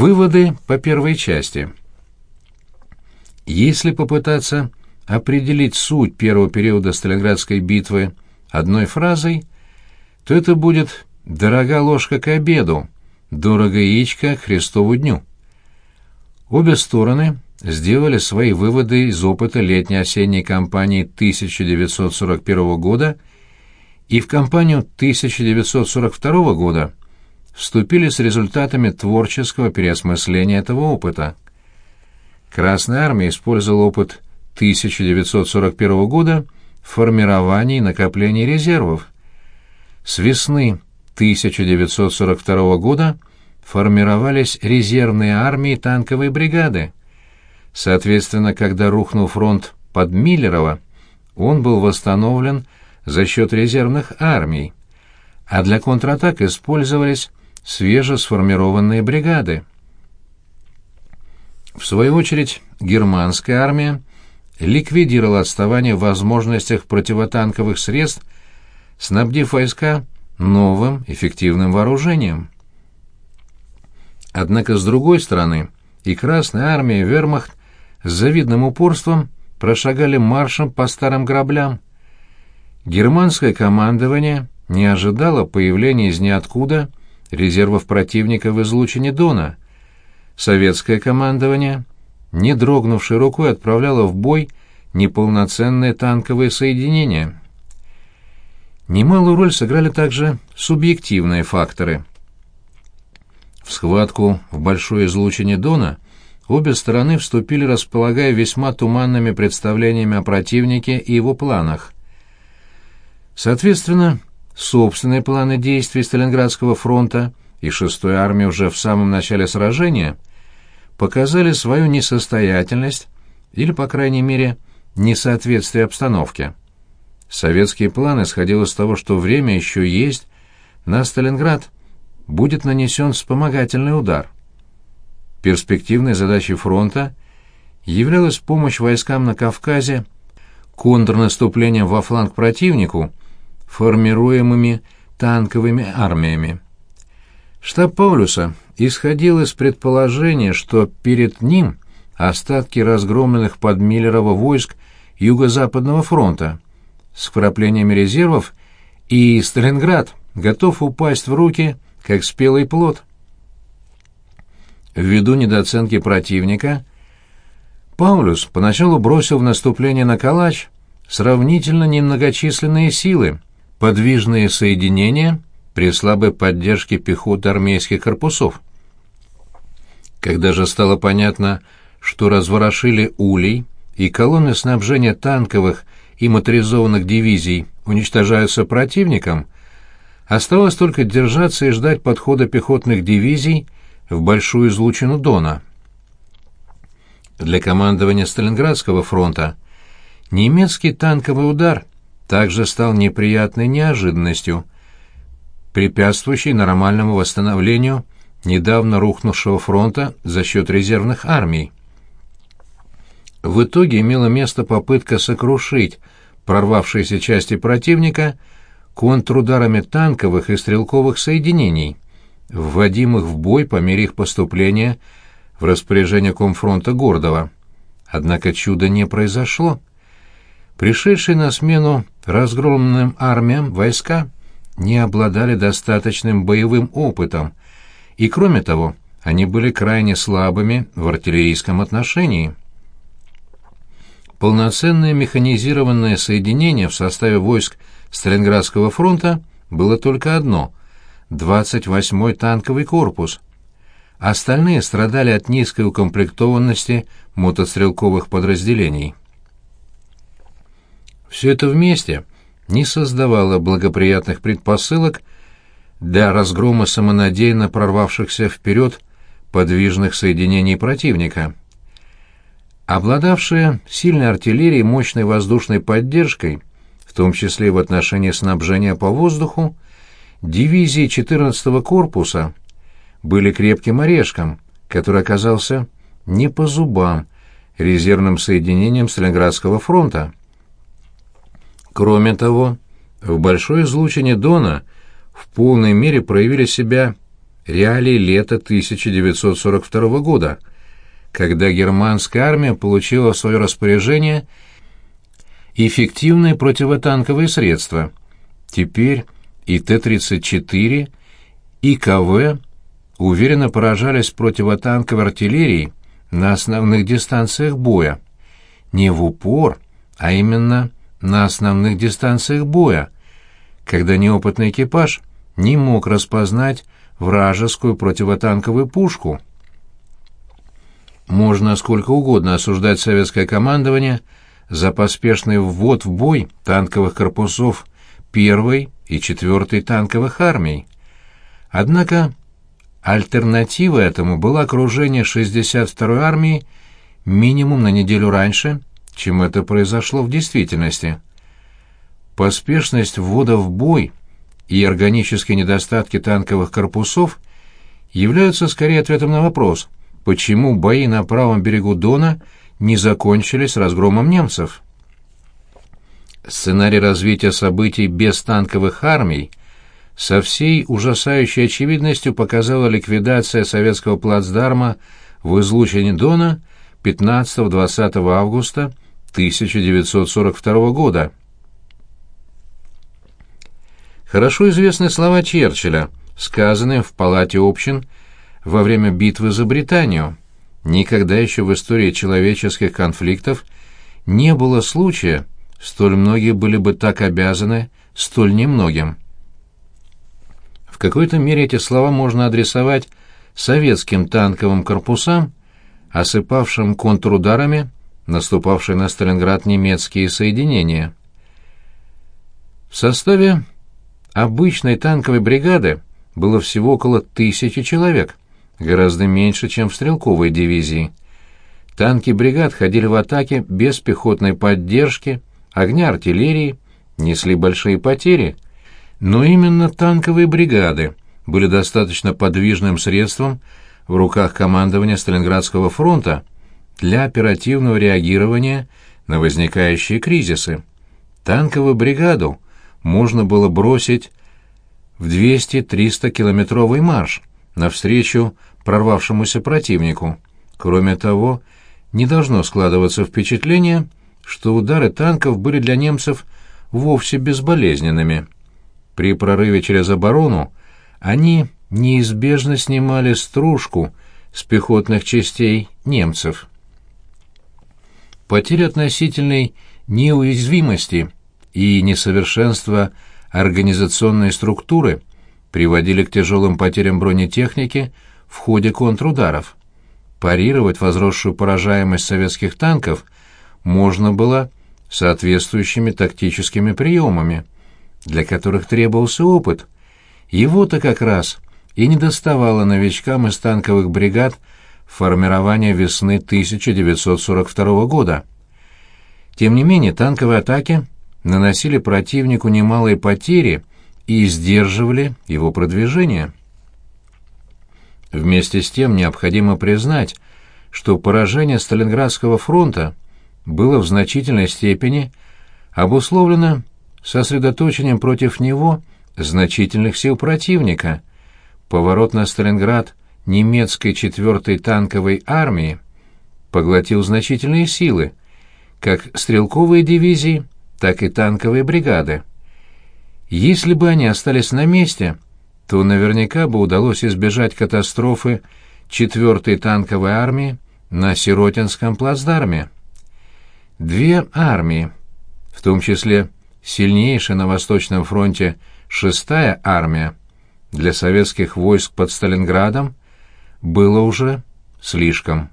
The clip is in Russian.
Выводы по первой части. Если попытаться определить суть первого периода Сталинградской битвы одной фразой, то это будет «дорога ложка к обеду», «дорого яичко к Христову дню». Обе стороны сделали свои выводы из опыта летней-осенней кампании 1941 года и в кампанию 1942 года вступили с результатами творческого переосмысления этого опыта. Красная армия использовала опыт 1941 года в формировании и накоплении резервов. С весны 1942 года формировались резервные армии и танковые бригады. Соответственно, когда рухнул фронт под Миллерово, он был восстановлен за счет резервных армий, а для контратак использовались свежесформированные бригады. В свою очередь, германская армия ликвидировала отставание в возможностях противотанковых средств, снабдив войска новым эффективным вооружением. Однако, с другой стороны, и Красная армия, и Вермахт с завидным упорством прошагали маршем по старым граблям. Германское командование не ожидало появления из ниоткуда резервов противника в излучине Дона. Советское командование, не дрогнувшей рукой, отправляло в бой неполноценные танковые соединения. Немалую роль сыграли также субъективные факторы. В схватку в большой излучине Дона обе стороны вступили, располагая весьма туманными представлениями о противнике и его планах. Соответственно, собственные планы действий Сталинградского фронта и 6-й армии уже в самом начале сражения показали свою несостоятельность или, по крайней мере, несоответствие обстановке. Советский план исходил из того, что время еще есть, на Сталинград будет нанесен вспомогательный удар. Перспективной задачей фронта являлась помощь войскам на Кавказе контрнаступлением во фланг противнику формируемыми танковыми армиями. Штаб Паулюса исходил из предположения, что перед ним остатки разгромленных под Миллерово войск Юго-Западного фронта с вкраплениями резервов, и Сталинград готов упасть в руки, как спелый плод. Ввиду недооценки противника, Паулюс поначалу бросил в наступление на Калач сравнительно немногочисленные силы, подвижные соединения при слабой поддержке пехоты армейских корпусов. Когда же стало понятно, что разворошили улей и колонны снабжения танковых и моторизованных дивизий уничтожаются противником, оставалось только держаться и ждать подхода пехотных дивизий в большую излучину Дона. Для командования Сталинградского фронта немецкий танковый удар также стал неприятной неожиданностью, препятствующей нормальному восстановлению недавно рухнувшего фронта за счет резервных армий. В итоге имела место попытка сокрушить прорвавшиеся части противника контрударами танковых и стрелковых соединений, вводимых в бой по мере их поступления в распоряжение комфронта Гордова. Однако чуда не произошло. Пришедшие на смену разгромленным армиям войска не обладали достаточным боевым опытом, и, кроме того, они были крайне слабыми в артиллерийском отношении. Полноценное механизированное соединение в составе войск Сталинградского фронта было только одно — 28-й танковый корпус. Остальные страдали от низкой укомплектованности мотострелковых подразделений. Все это вместе не создавало благоприятных предпосылок для разгрома самонадеянно прорвавшихся вперед подвижных соединений противника. Обладавшие сильной артиллерией и мощной воздушной поддержкой, в том числе в отношении снабжения по воздуху, дивизии 14-го корпуса были крепким орешком, который оказался не по зубам резервным соединением Сталинградского фронта. Кроме того, в большой излучине Дона в полной мере проявили себя реалий лета 1942 года, когда германская армия получила в свое распоряжение эффективные противотанковые средства. Теперь и Т-34, и КВ уверенно поражались противотанковой артиллерией на основных дистанциях боя. Не в упор, а именно на основных дистанциях боя, когда неопытный экипаж не мог распознать вражескую противотанковую пушку. Можно сколько угодно осуждать советское командование за поспешный ввод в бой танковых корпусов первой и четвертой танковых армий. Однако альтернативой этому было окружение 62-й армии минимум на неделю раньше, чем это произошло в действительности. Поспешность ввода в бой и органические недостатки танковых корпусов являются скорее ответом на вопрос, почему бои на правом берегу Дона не закончились разгромом немцев. Сценарий развития событий без танковых армий со всей ужасающей очевидностью показала ликвидация советского плацдарма в излучине Дона 15-20 августа 1942 года. Хорошо известны слова Черчилля, сказанные в Палате общин во время битвы за Британию. Никогда еще в истории человеческих конфликтов не было случая, столь многие были бы так обязаны столь немногим. В какой-то мере эти слова можно адресовать советским танковым корпусам, осыпавшим контрударами наступавшие на Сталинград немецкие соединения. В составе обычной танковой бригады было всего около тысячи человек, гораздо меньше, чем в стрелковой дивизии. Танки бригад ходили в атаке без пехотной поддержки, огня артиллерии, несли большие потери. Но именно танковые бригады были достаточно подвижным средством в руках командования Сталинградского фронта для оперативного реагирования на возникающие кризисы. Танковую бригаду можно было бросить в 200-300 километровый марш навстречу прорвавшемуся противнику. Кроме того, не должно складываться впечатление, что удары танков были для немцев вовсе безболезненными. При прорыве через оборону они неизбежно снимали стружку с пехотных частей немцев. Потеря относительной неуязвимости и несовершенства организационной структуры приводили к тяжелым потерям бронетехники в ходе контрударов. Парировать возросшую поражаемость советских танков можно было соответствующими тактическими приемами, для которых требовался опыт. Его-то как раз и не доставало новичкам из танковых бригад формирования весны 1942 года. Тем не менее, танковые атаки наносили противнику немалые потери и сдерживали его продвижение. Вместе с тем необходимо признать, что поражение Сталинградского фронта было в значительной степени обусловлено сосредоточением против него значительных сил противника. Поворот на Сталинград немецкой 4-й танковой армии поглотил значительные силы, как стрелковые дивизии, так и танковые бригады. Если бы они остались на месте, то наверняка бы удалось избежать катастрофы 4-й танковой армии на Сиротинском плацдарме. Две армии, в том числе сильнейшая на Восточном фронте 6-я армия, для советских войск под Сталинградом было уже слишком.